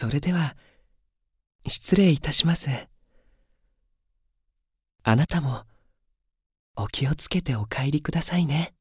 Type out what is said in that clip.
それでは失礼いたします。あなたもお気をつけてお帰りくださいね。